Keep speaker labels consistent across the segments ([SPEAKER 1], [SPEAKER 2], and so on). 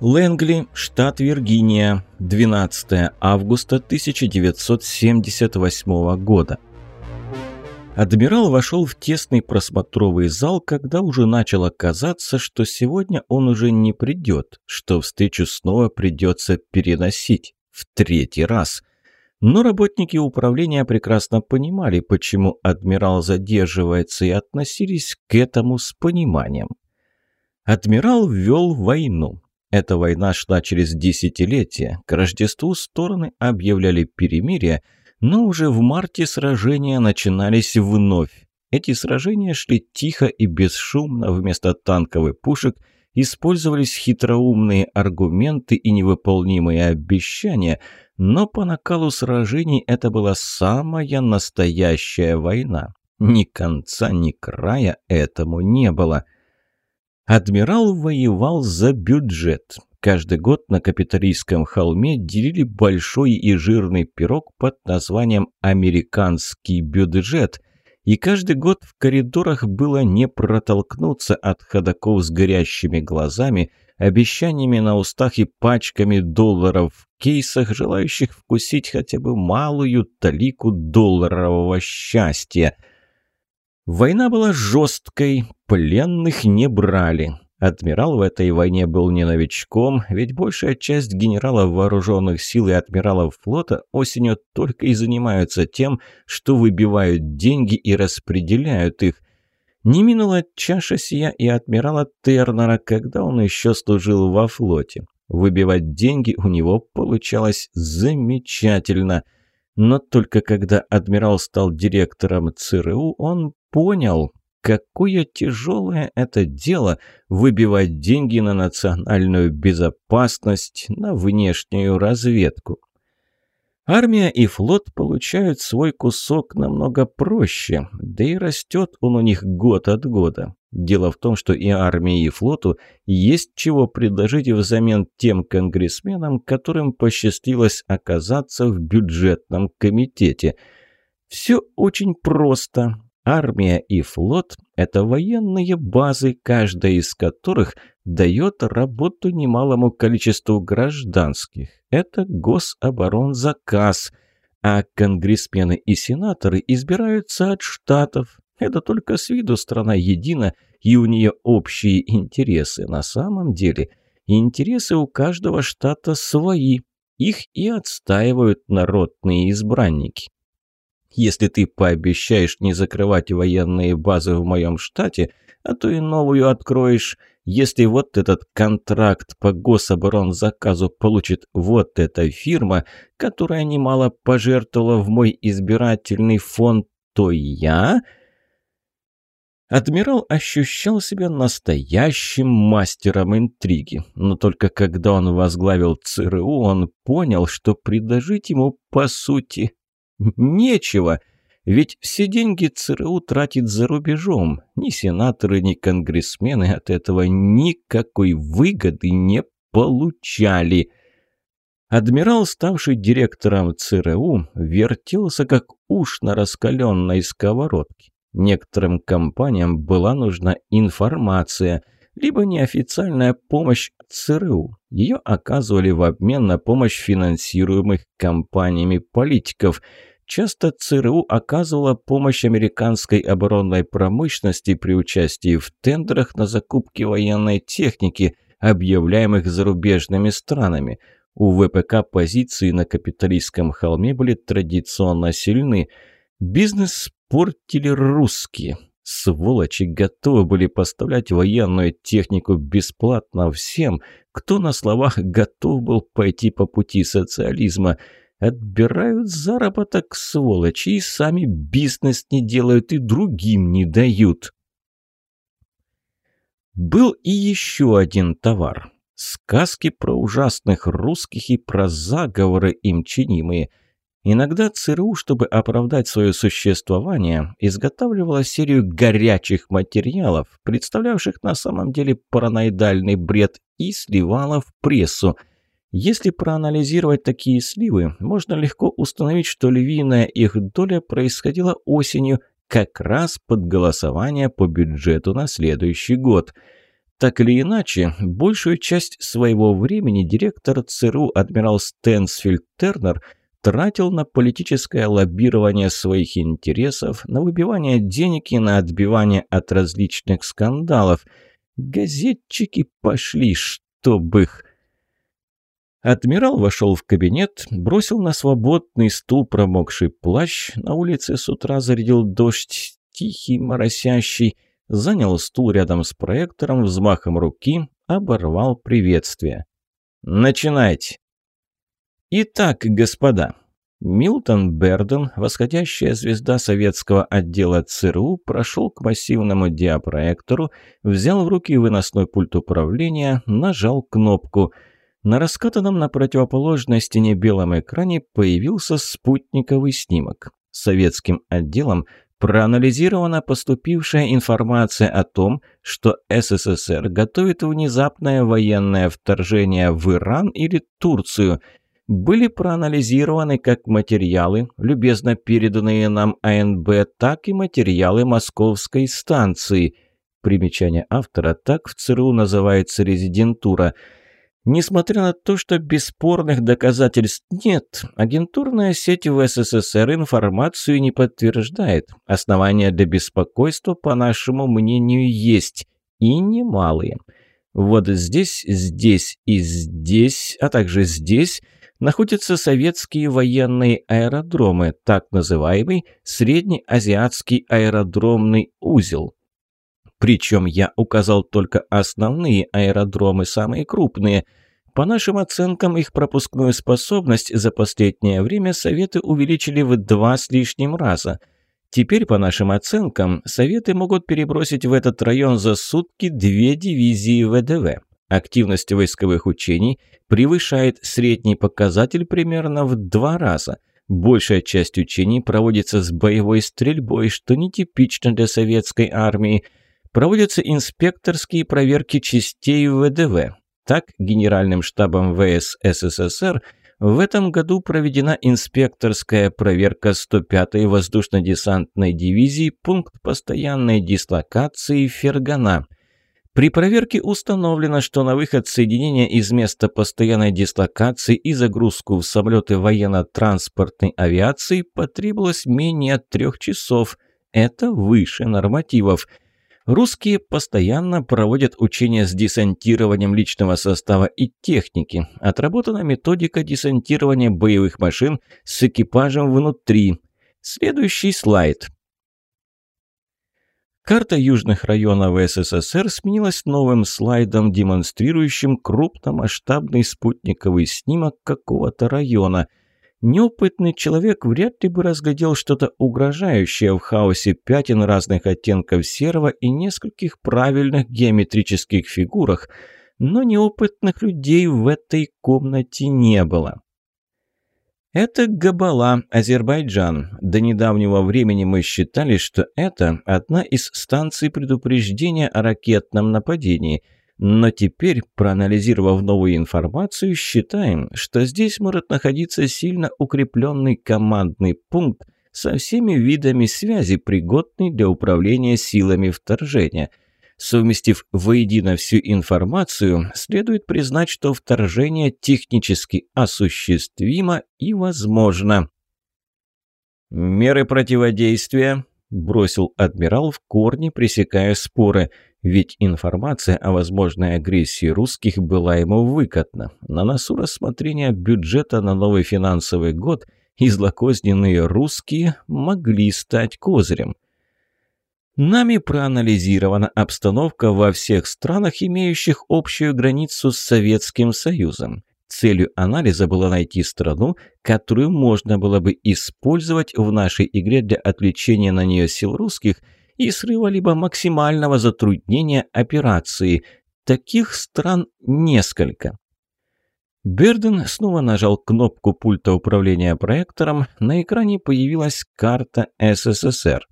[SPEAKER 1] Лэнгли, штат Виргиния, 12 августа 1978 года. Адмирал вошел в тесный просмотровый зал, когда уже начало казаться, что сегодня он уже не придет, что встречу снова придется переносить в третий раз. Но работники управления прекрасно понимали, почему адмирал задерживается, и относились к этому с пониманием. Адмирал ввел войну. Эта война шла через десятилетия. К Рождеству стороны объявляли перемирие, но уже в марте сражения начинались вновь. Эти сражения шли тихо и бесшумно, вместо танковых пушек использовались хитроумные аргументы и невыполнимые обещания, но по накалу сражений это была самая настоящая война. Ни конца, ни края этому не было – Адмирал воевал за бюджет. Каждый год на капиталистском холме делили большой и жирный пирог под названием «Американский бюджет», и каждый год в коридорах было не протолкнуться от ходаков с горящими глазами, обещаниями на устах и пачками долларов в кейсах, желающих вкусить хотя бы малую талику долларового счастья – Война была жесткой, пленных не брали. Адмирал в этой войне был не новичком, ведь большая часть генералов вооруженных сил и адмиралов флота осенью только и занимаются тем, что выбивают деньги и распределяют их. Не минула чаша сия и адмирала Тернера, когда он еще служил во флоте. Выбивать деньги у него получалось замечательно – но только когда адмирал стал директором ЦРУ, он понял, какое тяжелое это дело выбивать деньги на национальную безопасность, на внешнюю разведку. Армия и флот получают свой кусок намного проще, да и растет он у них год от года. Дело в том, что и армии, и флоту есть чего предложить взамен тем конгрессменам, которым посчастливилось оказаться в бюджетном комитете. Все очень просто. Армия и флот – это военные базы, каждая из которых дает работу немалому количеству гражданских. Это гособоронзаказ, а конгрессмены и сенаторы избираются от штатов. Это только с виду страна едина, и у нее общие интересы. На самом деле интересы у каждого штата свои. Их и отстаивают народные избранники. Если ты пообещаешь не закрывать военные базы в моем штате, а то и новую откроешь, если вот этот контракт по гособоронзаказу получит вот эта фирма, которая немало пожертвовала в мой избирательный фонд, то я... Адмирал ощущал себя настоящим мастером интриги, но только когда он возглавил ЦРУ, он понял, что предложить ему, по сути, Нечего, ведь все деньги ЦРУ тратит за рубежом. Ни сенаторы, ни конгрессмены от этого никакой выгоды не получали. Адмирал, ставший директором ЦРУ, вертелся как уж на раскаленной сковородке. Некоторым компаниям была нужна информация, либо неофициальная помощь ЦРУ. Ее оказывали в обмен на помощь финансируемых компаниями политиков – Часто ЦРУ оказывала помощь американской оборонной промышленности при участии в тендерах на закупки военной техники, объявляемых зарубежными странами. У ВПК позиции на капиталистском холме были традиционно сильны. Бизнес портили русские. Сволочи готовы были поставлять военную технику бесплатно всем, кто на словах готов был пойти по пути социализма – Отбирают заработок, сволочи, и сами бизнес не делают, и другим не дают. Был и еще один товар. Сказки про ужасных русских и про заговоры им чинимые. Иногда ЦРУ, чтобы оправдать свое существование, изготавливала серию горячих материалов, представлявших на самом деле параноидальный бред, и сливала в прессу – если проанализировать такие сливы, можно легко установить, что львиная их доля происходила осенью, как раз под голосование по бюджету на следующий год. Так или иначе, большую часть своего времени директор ЦРУ адмирал Стэнсфилд Тернер тратил на политическое лоббирование своих интересов, на выбивание денег и на отбивание от различных скандалов. Газетчики пошли, чтобы их... Адмирал вошел в кабинет, бросил на свободный стул промокший плащ, на улице с утра зарядил дождь, тихий, моросящий, занял стул рядом с проектором, взмахом руки оборвал приветствие. «Начинайте!» «Итак, господа!» Милтон Берден, восходящая звезда советского отдела ЦРУ, прошел к массивному диапроектору, взял в руки выносной пульт управления, нажал кнопку. На раскатанном на противоположной стене белом экране появился спутниковый снимок. Советским отделом проанализирована поступившая информация о том, что СССР готовит внезапное военное вторжение в Иран или Турцию. Были проанализированы как материалы, любезно переданные нам АНБ, так и материалы московской станции. Примечание автора так в ЦРУ называется резидентура – Несмотря на то, что бесспорных доказательств нет, агентурная сеть в СССР информацию не подтверждает. Основания для беспокойства, по нашему мнению, есть. И немалые. Вот здесь, здесь и здесь, а также здесь находятся советские военные аэродромы, так называемый Среднеазиатский аэродромный узел. Причем я указал только основные аэродромы, самые крупные. По нашим оценкам, их пропускную способность за последнее время Советы увеличили в два с лишним раза. Теперь, по нашим оценкам, Советы могут перебросить в этот район за сутки две дивизии ВДВ. Активность войсковых учений превышает средний показатель примерно в два раза. Большая часть учений проводится с боевой стрельбой, что нетипично для советской армии – проводятся инспекторские проверки частей ВДВ. Так, Генеральным штабом ВС СССР в этом году проведена инспекторская проверка 105-й воздушно-десантной дивизии пункт постоянной дислокации Фергана. При проверке установлено, что на выход соединения из места постоянной дислокации и загрузку в самолеты военно-транспортной авиации потребовалось менее трех часов. Это выше нормативов – Русские постоянно проводят учения с десантированием личного состава и техники. Отработана методика десантирования боевых машин с экипажем внутри. Следующий слайд. Карта южных районов СССР сменилась новым слайдом, демонстрирующим крупномасштабный спутниковый снимок какого-то района – Неопытный человек вряд ли бы разглядел что-то угрожающее в хаосе пятен разных оттенков серого и нескольких правильных геометрических фигурах, но неопытных людей в этой комнате не было. Это Габала, Азербайджан. До недавнего времени мы считали, что это одна из станций предупреждения о ракетном нападении – но теперь, проанализировав новую информацию, считаем, что здесь может находиться сильно укрепленный командный пункт со всеми видами связи, пригодный для управления силами вторжения. Совместив воедино всю информацию, следует признать, что вторжение технически осуществимо и возможно. «Меры противодействия», – бросил адмирал в корне, пресекая споры – ведь информация о возможной агрессии русских была ему выкатна. На носу рассмотрения бюджета на новый финансовый год и злокозненные русские могли стать козырем. Нами проанализирована обстановка во всех странах, имеющих общую границу с Советским Союзом. Целью анализа было найти страну, которую можно было бы использовать в нашей игре для отвлечения на нее сил русских – и срыва либо максимального затруднения операции. Таких стран несколько. Берден снова нажал кнопку пульта управления проектором. На экране появилась карта СССР.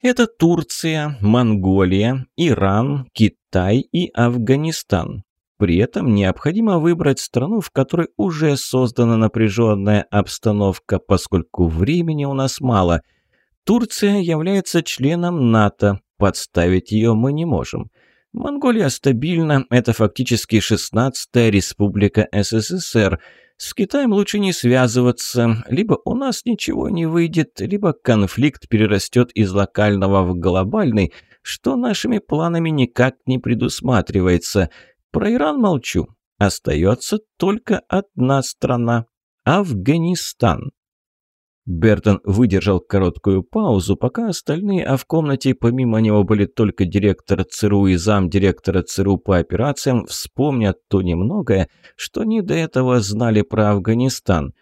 [SPEAKER 1] Это Турция, Монголия, Иран, Китай и Афганистан. При этом необходимо выбрать страну, в которой уже создана напряженная обстановка, поскольку времени у нас мало – Турция является членом НАТО, подставить ее мы не можем. Монголия стабильна, это фактически 16-я республика СССР. С Китаем лучше не связываться, либо у нас ничего не выйдет, либо конфликт перерастет из локального в глобальный, что нашими планами никак не предусматривается. Про Иран молчу. Остается только одна страна – Афганистан. Бертон выдержал короткую паузу, пока остальные, а в комнате помимо него были только директор ЦРУ и замдиректора ЦРУ по операциям, вспомнят то немногое, что они до этого знали про Афганистан.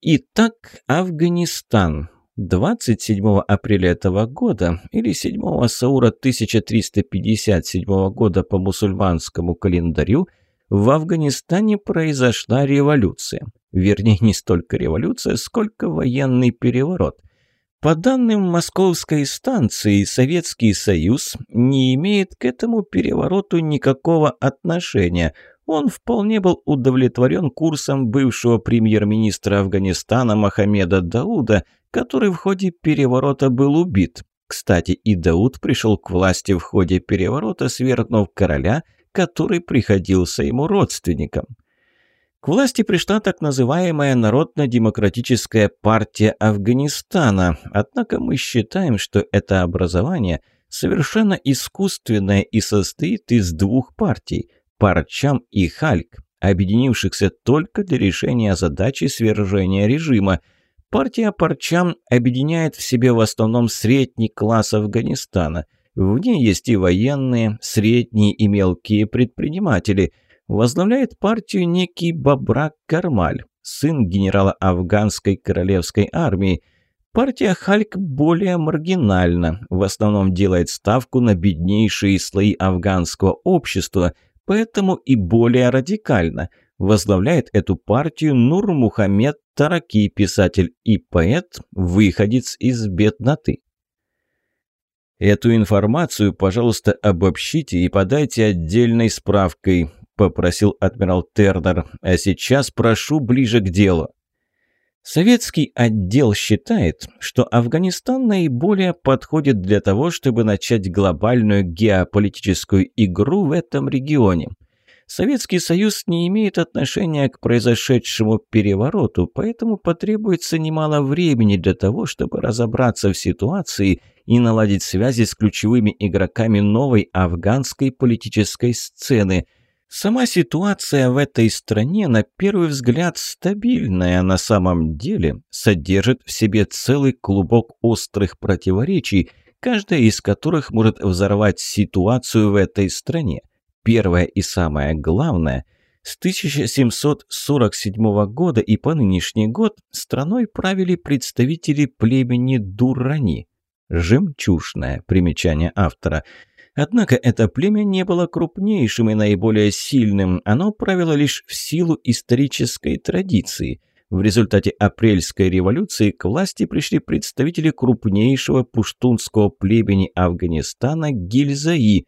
[SPEAKER 1] Итак, Афганистан. 27 апреля этого года или 7 Саура 1357 года по мусульманскому календарю в Афганистане произошла революция. Вернее, не столько революция, сколько военный переворот. По данным московской станции, Советский Союз не имеет к этому перевороту никакого отношения. Он вполне был удовлетворен курсом бывшего премьер-министра Афганистана Мохаммеда Дауда, который в ходе переворота был убит. Кстати, и Дауд пришел к власти в ходе переворота, свергнув короля, который приходился ему родственником. К власти пришла так называемая Народно-демократическая партия Афганистана, однако мы считаем, что это образование совершенно искусственное и состоит из двух партий – Парчам и Хальк, объединившихся только для решения задачи свержения режима. Партия Парчам объединяет в себе в основном средний класс Афганистана. В ней есть и военные, средние и мелкие предприниматели – возглавляет партию некий Бабрак Кармаль, сын генерала афганской королевской армии. Партия Хальк более маргинальна, в основном делает ставку на беднейшие слои афганского общества, поэтому и более радикально. Возглавляет эту партию Нур Мухаммед Тараки, писатель и поэт, выходец из бедноты. Эту информацию, пожалуйста, обобщите и подайте отдельной справкой. – попросил адмирал Тернер. «А сейчас прошу ближе к делу». Советский отдел считает, что Афганистан наиболее подходит для того, чтобы начать глобальную геополитическую игру в этом регионе. Советский Союз не имеет отношения к произошедшему перевороту, поэтому потребуется немало времени для того, чтобы разобраться в ситуации и наладить связи с ключевыми игроками новой афганской политической сцены – Сама ситуация в этой стране, на первый взгляд, стабильная, а на самом деле содержит в себе целый клубок острых противоречий, каждая из которых может взорвать ситуацию в этой стране. Первое и самое главное – с 1747 года и по нынешний год страной правили представители племени Дурани. Жемчужное примечание автора – Однако это племя не было крупнейшим и наиболее сильным, оно правило лишь в силу исторической традиции. В результате апрельской революции к власти пришли представители крупнейшего пуштунского племени Афганистана Гильзаи.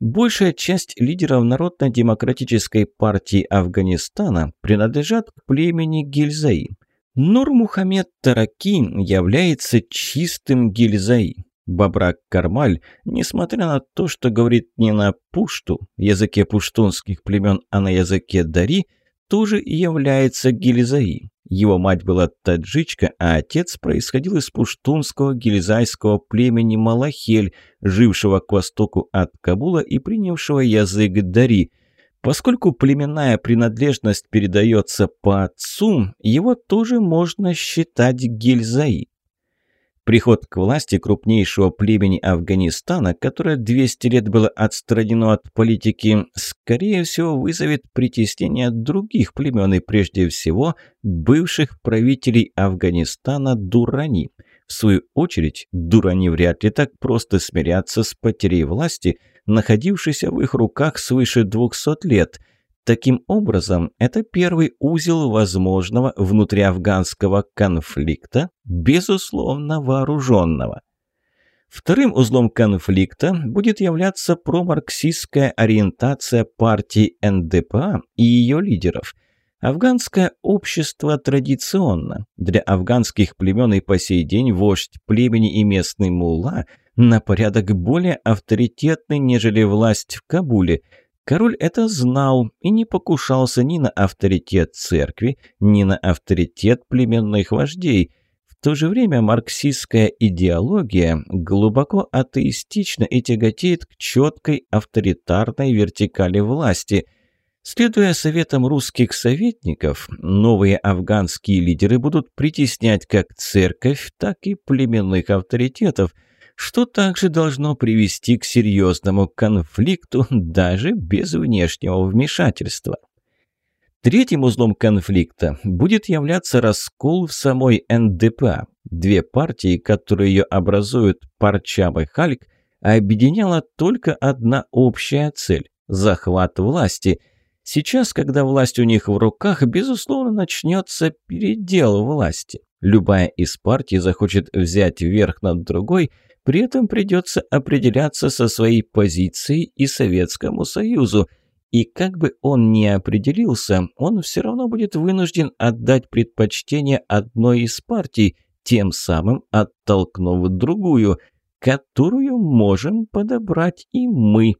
[SPEAKER 1] Большая часть лидеров Народно-демократической партии Афганистана принадлежат к племени Гильзаи. Нур Мухаммед Тараки является чистым Гильзаи. Бабрак Кармаль, несмотря на то, что говорит не на пушту, языке пуштунских племен, а на языке дари, тоже является гильзаи. Его мать была таджичка, а отец происходил из пуштунского гильзайского племени Малахель, жившего к востоку от Кабула и принявшего язык дари. Поскольку племенная принадлежность передается по отцу, его тоже можно считать гильзаи. Приход к власти крупнейшего племени Афганистана, которое 200 лет было отстранено от политики, скорее всего вызовет притеснение других племен и прежде всего бывших правителей Афганистана Дурани. В свою очередь, Дурани вряд ли так просто смирятся с потерей власти, находившейся в их руках свыше 200 лет – Таким образом, это первый узел возможного внутриафганского конфликта, безусловно вооруженного. Вторым узлом конфликта будет являться промарксистская ориентация партии НДПА и ее лидеров. Афганское общество традиционно. Для афганских племен и по сей день вождь племени и местный мулла на порядок более авторитетный, нежели власть в Кабуле. Король это знал и не покушался ни на авторитет церкви, ни на авторитет племенных вождей. В то же время марксистская идеология глубоко атеистична и тяготеет к четкой авторитарной вертикали власти – Следуя советам русских советников, новые афганские лидеры будут притеснять как церковь, так и племенных авторитетов, что также должно привести к серьезному конфликту даже без внешнего вмешательства. Третьим узлом конфликта будет являться раскол в самой НДПА. Две партии, которые ее образуют, Парчам и Хальк, объединяла только одна общая цель – захват власти – Сейчас, когда власть у них в руках, безусловно, начнется передел власти. Любая из партий захочет взять верх над другой, при этом придется определяться со своей позицией и Советскому Союзу. И как бы он ни определился, он все равно будет вынужден отдать предпочтение одной из партий, тем самым оттолкнув другую, которую можем подобрать и мы.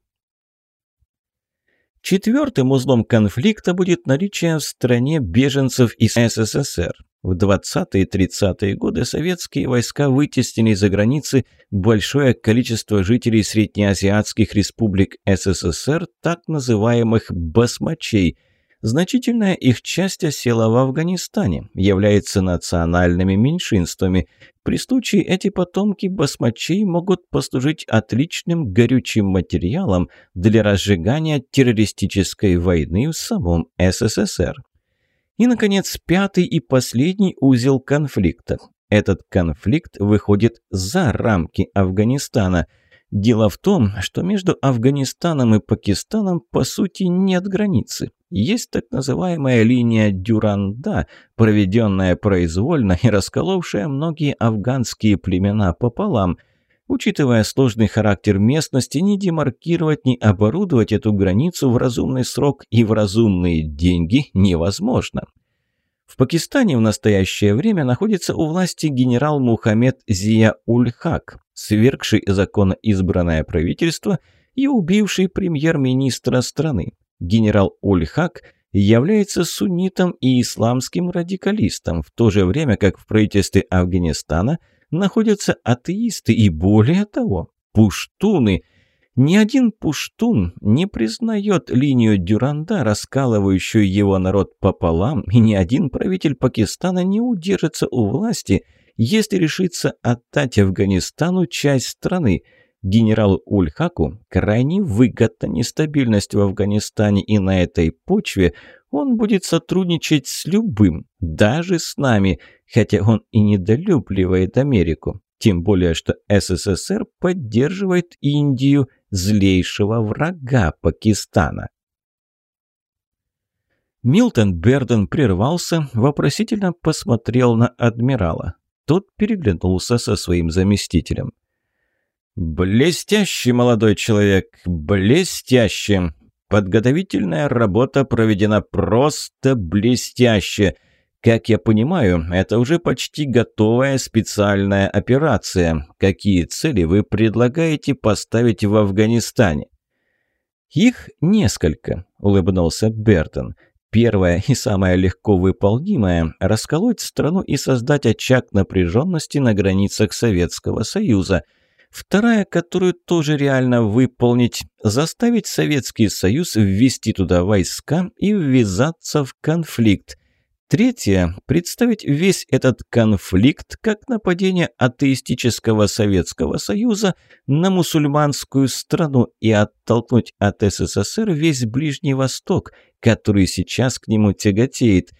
[SPEAKER 1] Четвертым узлом конфликта будет наличие в стране беженцев из СССР. В 20-е и 30-е годы советские войска вытеснили за границы большое количество жителей среднеазиатских республик СССР, так называемых «басмачей», Значительная их часть осела в Афганистане, является национальными меньшинствами. При случае эти потомки басмачей могут послужить отличным горючим материалом для разжигания террористической войны в самом СССР. И, наконец, пятый и последний узел конфликта. Этот конфликт выходит за рамки Афганистана – Дело в том, что между Афганистаном и Пакистаном по сути нет границы. Есть так называемая линия Дюранда, проведенная произвольно и расколовшая многие афганские племена пополам. Учитывая сложный характер местности, ни демаркировать, ни оборудовать эту границу в разумный срок и в разумные деньги невозможно. В Пакистане в настоящее время находится у власти генерал Мухаммед Зия-Уль-Хак, свергший законно избранное правительство и убивший премьер-министра страны. Генерал Уль-Хак является суннитом и исламским радикалистом, в то же время как в правительстве Афганистана находятся атеисты и, более того, пуштуны – ни один пуштун не признает линию Дюранда, раскалывающую его народ пополам, и ни один правитель Пакистана не удержится у власти, если решится отдать Афганистану часть страны. Генералу Ульхаку крайне выгодна нестабильность в Афганистане, и на этой почве он будет сотрудничать с любым, даже с нами, хотя он и недолюбливает Америку. Тем более, что СССР поддерживает Индию, злейшего врага Пакистана. Милтон Берден прервался, вопросительно посмотрел на адмирала. Тот переглянулся со своим заместителем. «Блестящий молодой человек, блестяще! Подготовительная работа проведена просто блестяще!» Как я понимаю, это уже почти готовая специальная операция. Какие цели вы предлагаете поставить в Афганистане? Их несколько, улыбнулся Бертон. Первое и самое легко выполнимое – расколоть страну и создать очаг напряженности на границах Советского Союза. Вторая, которую тоже реально выполнить – заставить Советский Союз ввести туда войска и ввязаться в конфликт – Третье – представить весь этот конфликт как нападение атеистического Советского Союза на мусульманскую страну и оттолкнуть от СССР весь Ближний Восток, который сейчас к нему тяготеет.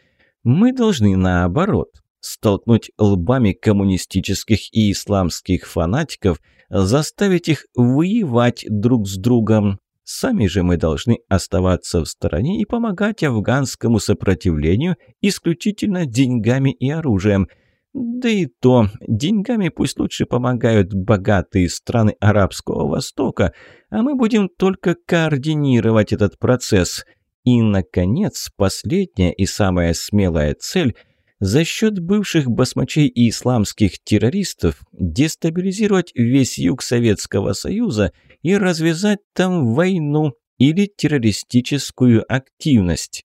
[SPEAKER 1] Мы должны наоборот столкнуть лбами коммунистических и исламских фанатиков, заставить их воевать друг с другом, Сами же мы должны оставаться в стороне и помогать афганскому сопротивлению исключительно деньгами и оружием. Да и то, деньгами пусть лучше помогают богатые страны Арабского Востока, а мы будем только координировать этот процесс. И, наконец, последняя и самая смелая цель – за счет бывших басмачей и исламских террористов дестабилизировать весь юг Советского Союза и развязать там войну или террористическую активность.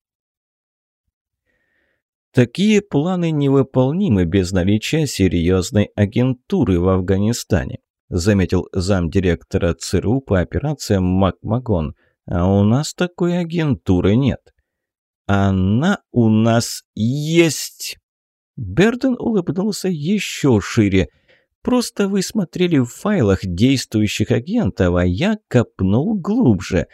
[SPEAKER 1] Такие планы невыполнимы без наличия серьезной агентуры в Афганистане, заметил замдиректора ЦРУ по операциям Макмагон. А у нас такой агентуры нет. Она у нас есть. Берден улыбнулся еще шире. «Просто вы смотрели в файлах действующих агентов, а я копнул глубже.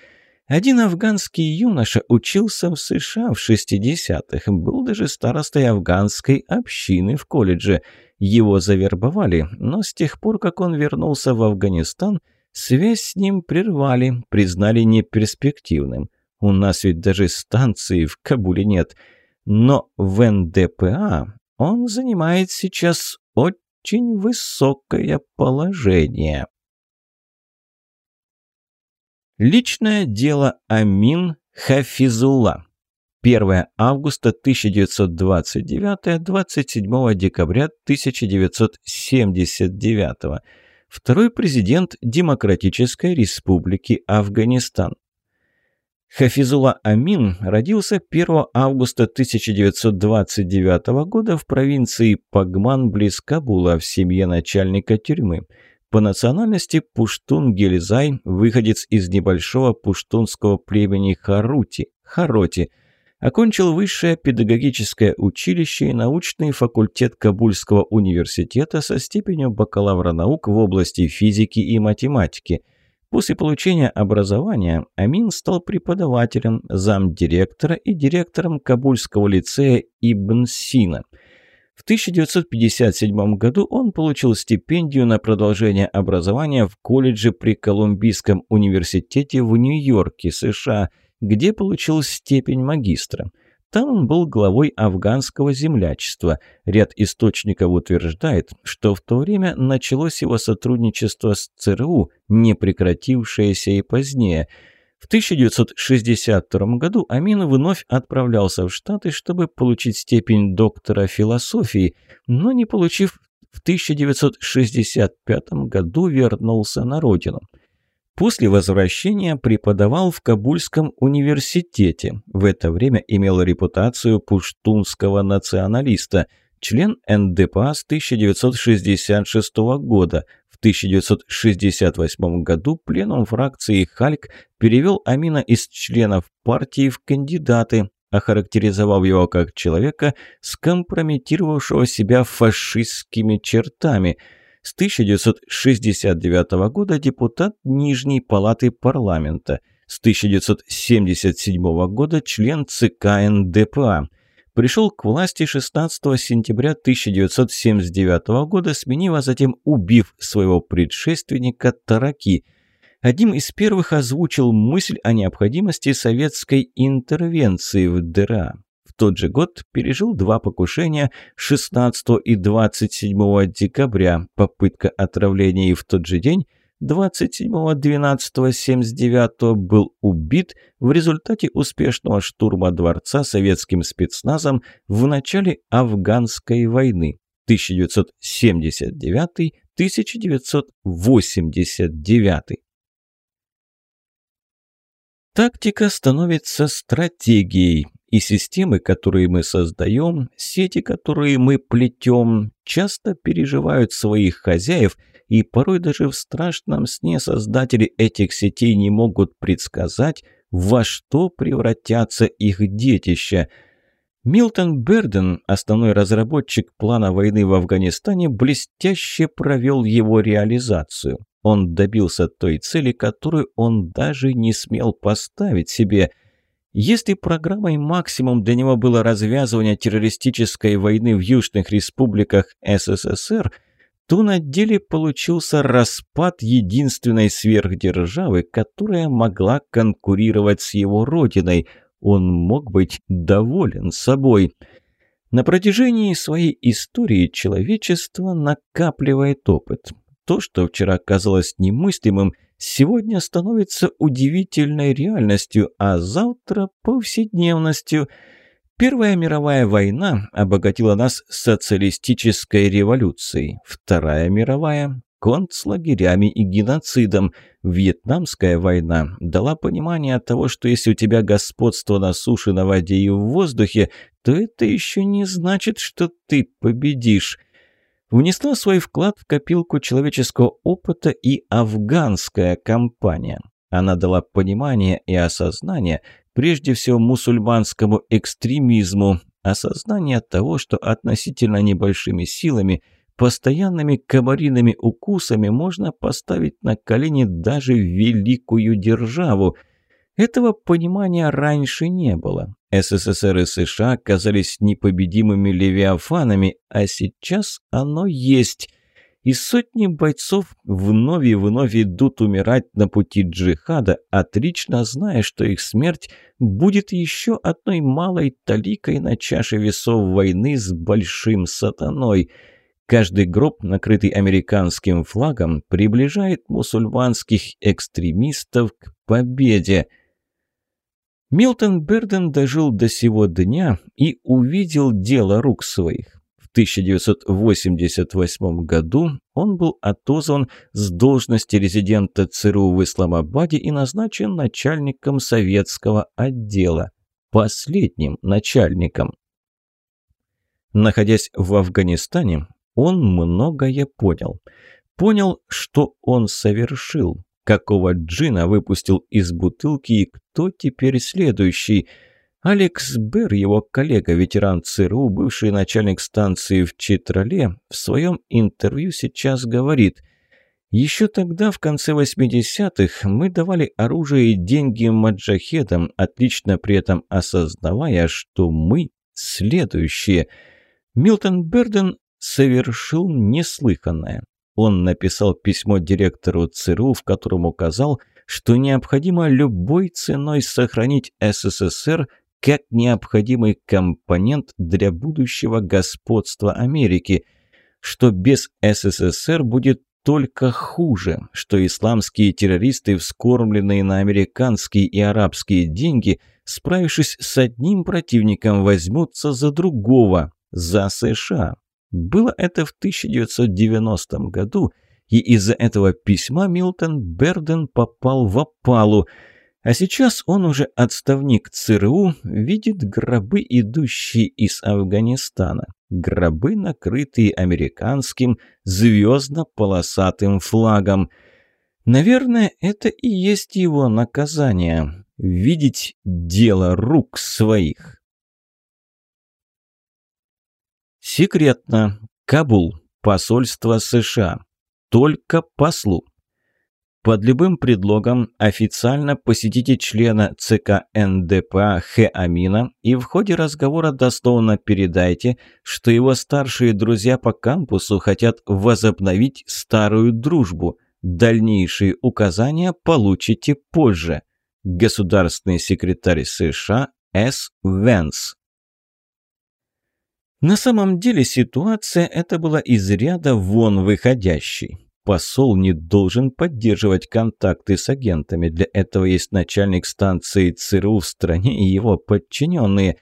[SPEAKER 1] Один афганский юноша учился в США в 60-х, был даже старостой афганской общины в колледже. Его завербовали, но с тех пор, как он вернулся в Афганистан, связь с ним прервали, признали неперспективным. У нас ведь даже станции в Кабуле нет. Но в НДПА он занимает сейчас очень высокое положение. Личное дело Амин Хафизулла. 1 августа 1929, 27 декабря 1979. Второй президент Демократической Республики Афганистан. Хафизула Амин родился 1 августа 1929 года в провинции Пагман близ Кабула в семье начальника тюрьмы. По национальности пуштун Гельзай, выходец из небольшого пуштунского племени Харути, Хароти. Окончил высшее педагогическое училище и научный факультет Кабульского университета со степенью бакалавра наук в области физики и математики – После получения образования Амин стал преподавателем, замдиректора и директором Кабульского лицея Ибн Сина. В 1957 году он получил стипендию на продолжение образования в колледже при Колумбийском университете в Нью-Йорке, США, где получил степень магистра – там он был главой афганского землячества. Ряд источников утверждает, что в то время началось его сотрудничество с ЦРУ, не прекратившееся и позднее. В 1962 году Амин вновь отправлялся в Штаты, чтобы получить степень доктора философии, но не получив, в 1965 году вернулся на родину. После возвращения преподавал в Кабульском университете. В это время имел репутацию пуштунского националиста, член НДПА с 1966 года. В 1968 году пленум фракции «Хальк» перевел Амина из членов партии в кандидаты, охарактеризовав его как человека, скомпрометировавшего себя фашистскими чертами – с 1969 года депутат Нижней палаты парламента. С 1977 года член ЦК НДПА. Пришел к власти 16 сентября 1979 года, сменив, а затем убив своего предшественника Тараки – одним из первых озвучил мысль о необходимости советской интервенции в ДРА тот же год пережил два покушения 16 и 27 декабря, попытка отравления и в тот же день 27-12-79 был убит в результате успешного штурма дворца советским спецназом в начале афганской войны 1979-1989. Тактика становится стратегией, и системы, которые мы создаем, сети, которые мы плетем, часто переживают своих хозяев, и порой даже в страшном сне создатели этих сетей не могут предсказать, во что превратятся их детища. Милтон Берден, основной разработчик плана войны в Афганистане, блестяще провел его реализацию. Он добился той цели, которую он даже не смел поставить себе – если программой максимум для него было развязывание террористической войны в южных республиках СССР, то на деле получился распад единственной сверхдержавы, которая могла конкурировать с его родиной. Он мог быть доволен собой. На протяжении своей истории человечество накапливает опыт. То, что вчера казалось немыслимым – сегодня становится удивительной реальностью, а завтра – повседневностью. Первая мировая война обогатила нас социалистической революцией. Вторая мировая – концлагерями и геноцидом. Вьетнамская война дала понимание того, что если у тебя господство на суше, на воде и в воздухе, то это еще не значит, что ты победишь. Внесла свой вклад в копилку человеческого опыта и афганская кампания. Она дала понимание и осознание, прежде всего мусульманскому экстремизму, осознание того, что относительно небольшими силами, постоянными комариными укусами можно поставить на колени даже великую державу. Этого понимания раньше не было. СССР и США казались непобедимыми левиафанами, а сейчас оно есть – и сотни бойцов вновь и вновь идут умирать на пути джихада, отлично зная, что их смерть будет еще одной малой таликой на чаше весов войны с большим сатаной. Каждый гроб, накрытый американским флагом, приближает мусульманских экстремистов к победе. Милтон Берден дожил до сего дня и увидел дело рук своих. В 1988 году он был отозван с должности резидента ЦРУ в Исламабаде и назначен начальником советского отдела. Последним начальником. Находясь в Афганистане, он многое понял. Понял, что он совершил, какого джина выпустил из бутылки и кто теперь следующий – Алекс Берр, его коллега, ветеран ЦРУ, бывший начальник станции в Читрале, в своем интервью сейчас говорит «Еще тогда, в конце 80-х, мы давали оружие и деньги маджахедам, отлично при этом осознавая, что мы следующие». Милтон Берден совершил неслыханное. Он написал письмо директору ЦРУ, в котором указал, что необходимо любой ценой сохранить СССР как необходимый компонент для будущего господства Америки, что без СССР будет только хуже, что исламские террористы, вскормленные на американские и арабские деньги, справившись с одним противником, возьмутся за другого, за США. Было это в 1990 году, и из-за этого письма Милтон Берден попал в опалу – а сейчас он уже отставник ЦРУ, видит гробы, идущие из Афганистана. Гробы, накрытые американским звездно-полосатым флагом. Наверное, это и есть его наказание. Видеть дело рук своих. Секретно. Кабул. Посольство США. Только послу. Под любым предлогом официально посетите члена ЦК НДПА Х. Амина и в ходе разговора дословно передайте, что его старшие друзья по кампусу хотят возобновить старую дружбу. Дальнейшие указания получите позже. Государственный секретарь США С. Венс. На самом деле ситуация эта была из ряда вон выходящей посол не должен поддерживать контакты с агентами. Для этого есть начальник станции ЦРУ в стране и его подчиненные.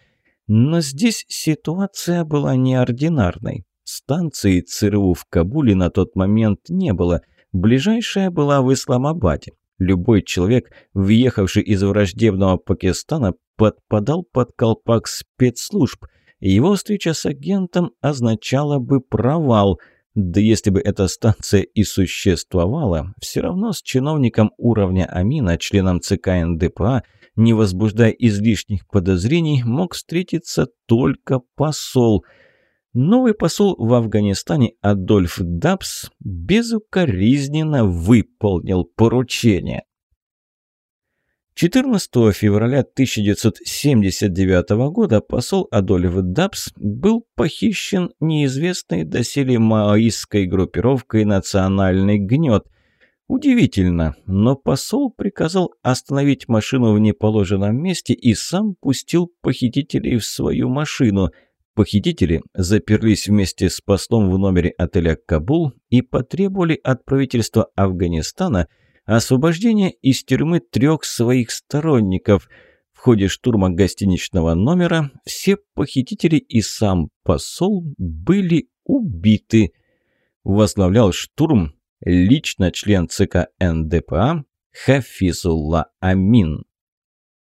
[SPEAKER 1] Но здесь ситуация была неординарной. Станции ЦРУ в Кабуле на тот момент не было. Ближайшая была в Исламабаде. Любой человек, въехавший из враждебного Пакистана, подпадал под колпак спецслужб. Его встреча с агентом означала бы провал – да если бы эта станция и существовала, все равно с чиновником уровня Амина, членом ЦК НДПА, не возбуждая излишних подозрений, мог встретиться только посол. Новый посол в Афганистане Адольф Дабс безукоризненно выполнил поручение. 14 февраля 1979 года посол Адольф Дабс был похищен неизвестной доселе маоистской группировкой «Национальный гнет». Удивительно, но посол приказал остановить машину в неположенном месте и сам пустил похитителей в свою машину. Похитители заперлись вместе с послом в номере отеля «Кабул» и потребовали от правительства Афганистана – освобождение из тюрьмы трех своих сторонников. В ходе штурма гостиничного номера все похитители и сам посол были убиты. Возглавлял штурм лично член ЦК НДПА Хафизулла Амин.